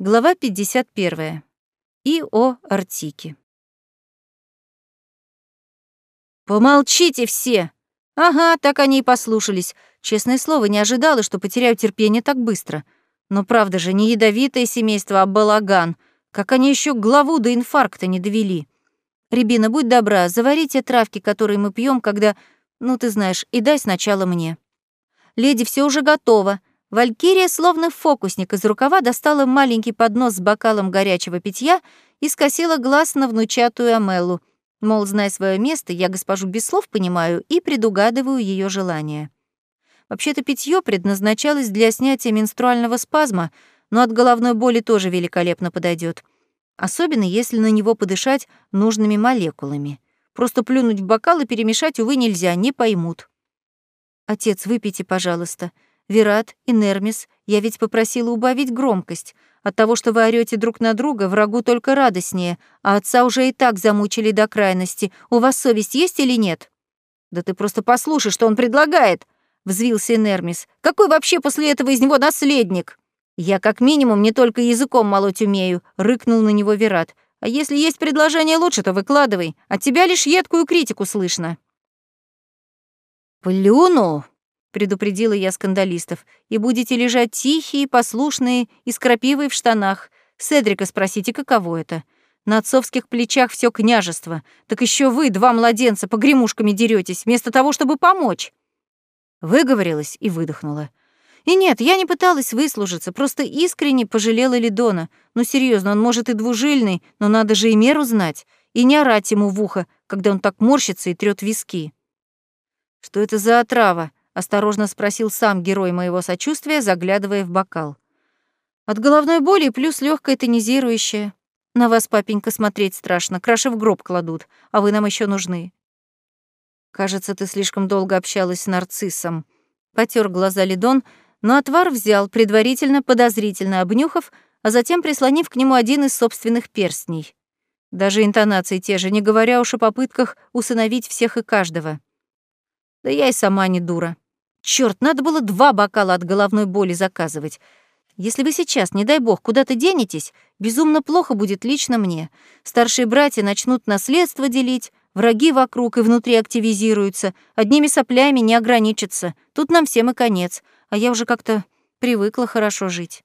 Глава 51. И о Артике. «Помолчите все!» Ага, так они и послушались. Честное слово, не ожидала, что потеряю терпение так быстро. Но правда же, не ядовитое семейство, а балаган. Как они еще главу до инфаркта не довели. Рябина, будь добра, завари те травки, которые мы пьем, когда... Ну, ты знаешь, и дай сначала мне. Леди, все уже готово. Валькирия, словно фокусник из рукава, достала маленький поднос с бокалом горячего питья и скосила глаз на внучатую Амеллу. Мол, знай свое место, я госпожу без слов понимаю и предугадываю ее желание. Вообще-то питье предназначалось для снятия менструального спазма, но от головной боли тоже великолепно подойдет. Особенно если на него подышать нужными молекулами. Просто плюнуть в бокал и перемешать, увы, нельзя, не поймут. «Отец, выпейте, пожалуйста», Вират и Нермис, я ведь попросила убавить громкость. От того, что вы орёте друг на друга, врагу только радостнее, а отца уже и так замучили до крайности. У вас совесть есть или нет? Да ты просто послушай, что он предлагает, взвился Нермис. Какой вообще после этого из него наследник? Я как минимум не только языком молоть умею, рыкнул на него Вират. А если есть предложение лучше, то выкладывай. От тебя лишь едкую критику слышно. Плюну, предупредила я скандалистов, и будете лежать тихие, послушные и с крапивой в штанах. Седрика спросите, каково это. На отцовских плечах все княжество. Так еще вы, два младенца, погремушками деретесь, вместо того, чтобы помочь. Выговорилась и выдохнула. И нет, я не пыталась выслужиться, просто искренне пожалела Лидона. Ну серьезно, он может и двужильный, но надо же и меру знать, и не орать ему в ухо, когда он так морщится и трёт виски. Что это за отрава? Осторожно спросил сам герой моего сочувствия, заглядывая в бокал. От головной боли плюс легкое тонизирующее. На вас, папенька, смотреть страшно, краши в гроб кладут, а вы нам еще нужны. Кажется, ты слишком долго общалась с нарциссом. Потер глаза Лидон, но отвар взял, предварительно подозрительно обнюхав, а затем прислонив к нему один из собственных перстней. Даже интонации те же, не говоря уж о попытках усыновить всех и каждого. Да я и сама не дура. Черт, надо было два бокала от головной боли заказывать. Если вы сейчас, не дай бог, куда-то денетесь, безумно плохо будет лично мне. Старшие братья начнут наследство делить, враги вокруг и внутри активизируются, одними соплями не ограничатся. Тут нам всем и конец, а я уже как-то привыкла хорошо жить.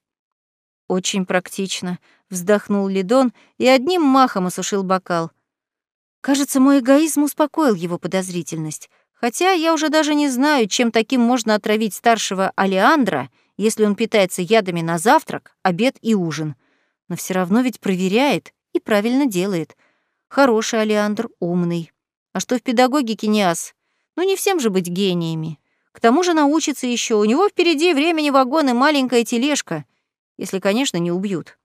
Очень практично, вздохнул Лидон и одним махом осушил бокал. Кажется, мой эгоизм успокоил его подозрительность. Хотя я уже даже не знаю, чем таким можно отравить старшего Алиандра, если он питается ядами на завтрак, обед и ужин. Но все равно ведь проверяет и правильно делает. Хороший Алиандр, умный. А что в педагогике не? Ну не всем же быть гениями. К тому же научится еще. У него впереди времени вагон и маленькая тележка. Если, конечно, не убьют.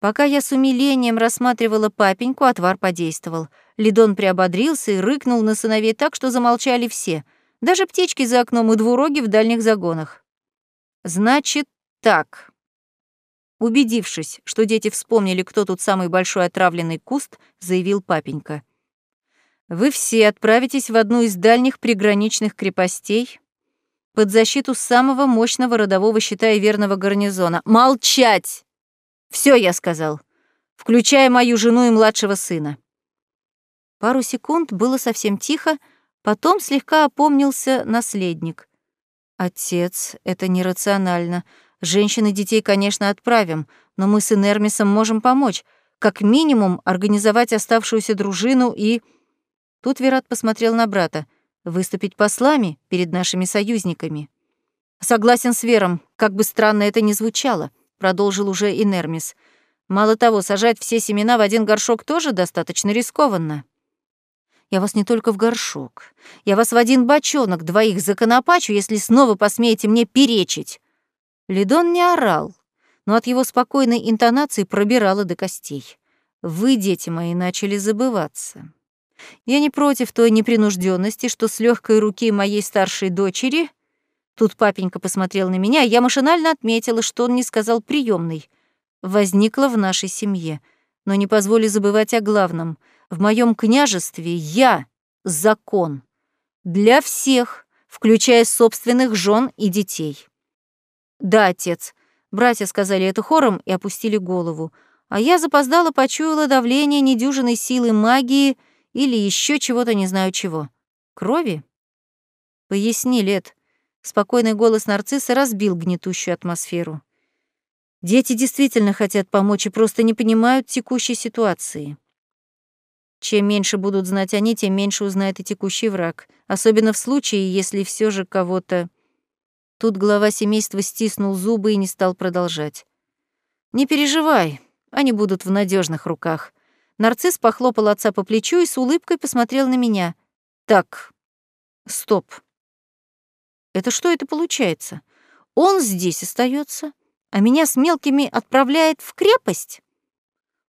Пока я с умилением рассматривала папеньку, отвар подействовал. Лидон приободрился и рыкнул на сыновей так, что замолчали все, даже птички за окном и двуроги в дальних загонах. «Значит так». Убедившись, что дети вспомнили, кто тут самый большой отравленный куст, заявил папенька. «Вы все отправитесь в одну из дальних приграничных крепостей под защиту самого мощного родового щита и верного гарнизона. Молчать!» Все я сказал, включая мою жену и младшего сына. Пару секунд было совсем тихо, потом слегка опомнился наследник. Отец, это нерационально. Женщин и детей, конечно, отправим, но мы с Энермисом можем помочь, как минимум организовать оставшуюся дружину и... Тут Верат посмотрел на брата. Выступить послами перед нашими союзниками. Согласен с Вером, как бы странно это ни звучало продолжил уже Инермис. Мало того, сажать все семена в один горшок тоже достаточно рискованно. Я вас не только в горшок. Я вас в один бочонок двоих законопачу, если снова посмеете мне перечить. Лидон не орал, но от его спокойной интонации пробирало до костей. Вы, дети мои, начали забываться. Я не против той непринужденности, что с легкой руки моей старшей дочери Тут папенька посмотрел на меня, я машинально отметила, что он не сказал приемный. Возникла в нашей семье. Но не позволю забывать о главном. В моем княжестве я — закон. Для всех, включая собственных жен и детей. Да, отец, Братья сказали это хором и опустили голову. А я запоздала почуяла давление недюжиной силы магии или еще чего-то не знаю чего. Крови? Поясни, Лет. Спокойный голос нарцисса разбил гнетущую атмосферу. Дети действительно хотят помочь и просто не понимают текущей ситуации. Чем меньше будут знать они, тем меньше узнает и текущий враг, особенно в случае, если все же кого-то... Тут глава семейства стиснул зубы и не стал продолжать. «Не переживай, они будут в надежных руках». Нарцисс похлопал отца по плечу и с улыбкой посмотрел на меня. «Так, стоп. Это что это получается? Он здесь остается, а меня с мелкими отправляет в крепость?»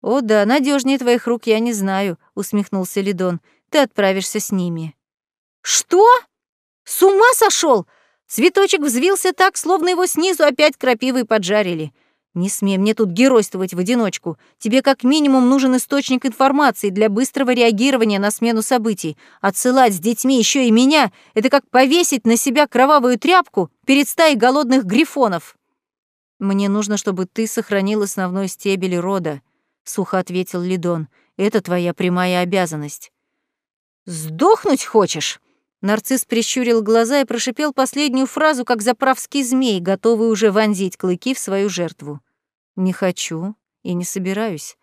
«О да, надежнее твоих рук я не знаю», — усмехнулся Лидон. «Ты отправишься с ними». «Что? С ума сошел? Цветочек взвился так, словно его снизу опять крапивой поджарили. Не смей мне тут геройствовать в одиночку. Тебе как минимум нужен источник информации для быстрого реагирования на смену событий. Отсылать с детьми еще и меня — это как повесить на себя кровавую тряпку перед стаей голодных грифонов. Мне нужно, чтобы ты сохранил основной стебель рода, — сухо ответил Лидон. Это твоя прямая обязанность. «Сдохнуть хочешь?» Нарцисс прищурил глаза и прошипел последнюю фразу, как заправский змей, готовый уже вонзить клыки в свою жертву. «Не хочу и не собираюсь.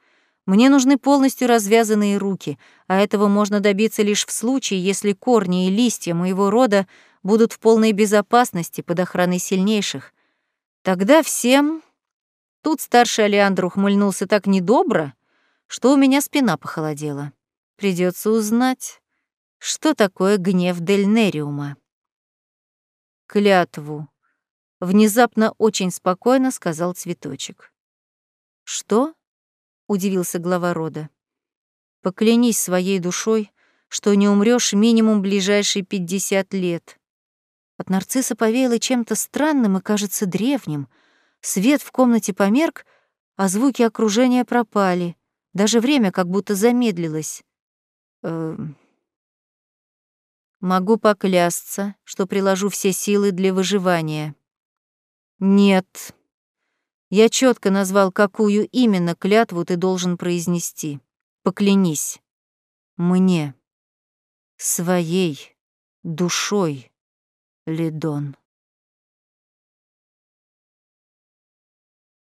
Мне нужны полностью развязанные руки, а этого можно добиться лишь в случае, если корни и листья моего рода будут в полной безопасности под охраной сильнейших. Тогда всем...» Тут старший Алиандр ухмыльнулся так недобро, что у меня спина похолодела. Придется узнать что такое гнев Дельнериума. Клятву. Внезапно очень спокойно сказал цветочек. Что? удивился глава рода. Поклянись своей душой, что не умрёшь минимум ближайшие пятьдесят лет. От нарцисса повеяло чем-то странным и, кажется, древним. Свет в комнате померк, а звуки окружения пропали. Даже время как будто замедлилось. Э, Могу поклясться, что приложу все силы для выживания. Нет. Я четко назвал, какую именно клятву ты должен произнести. Поклянись. Мне. Своей душой, Лидон.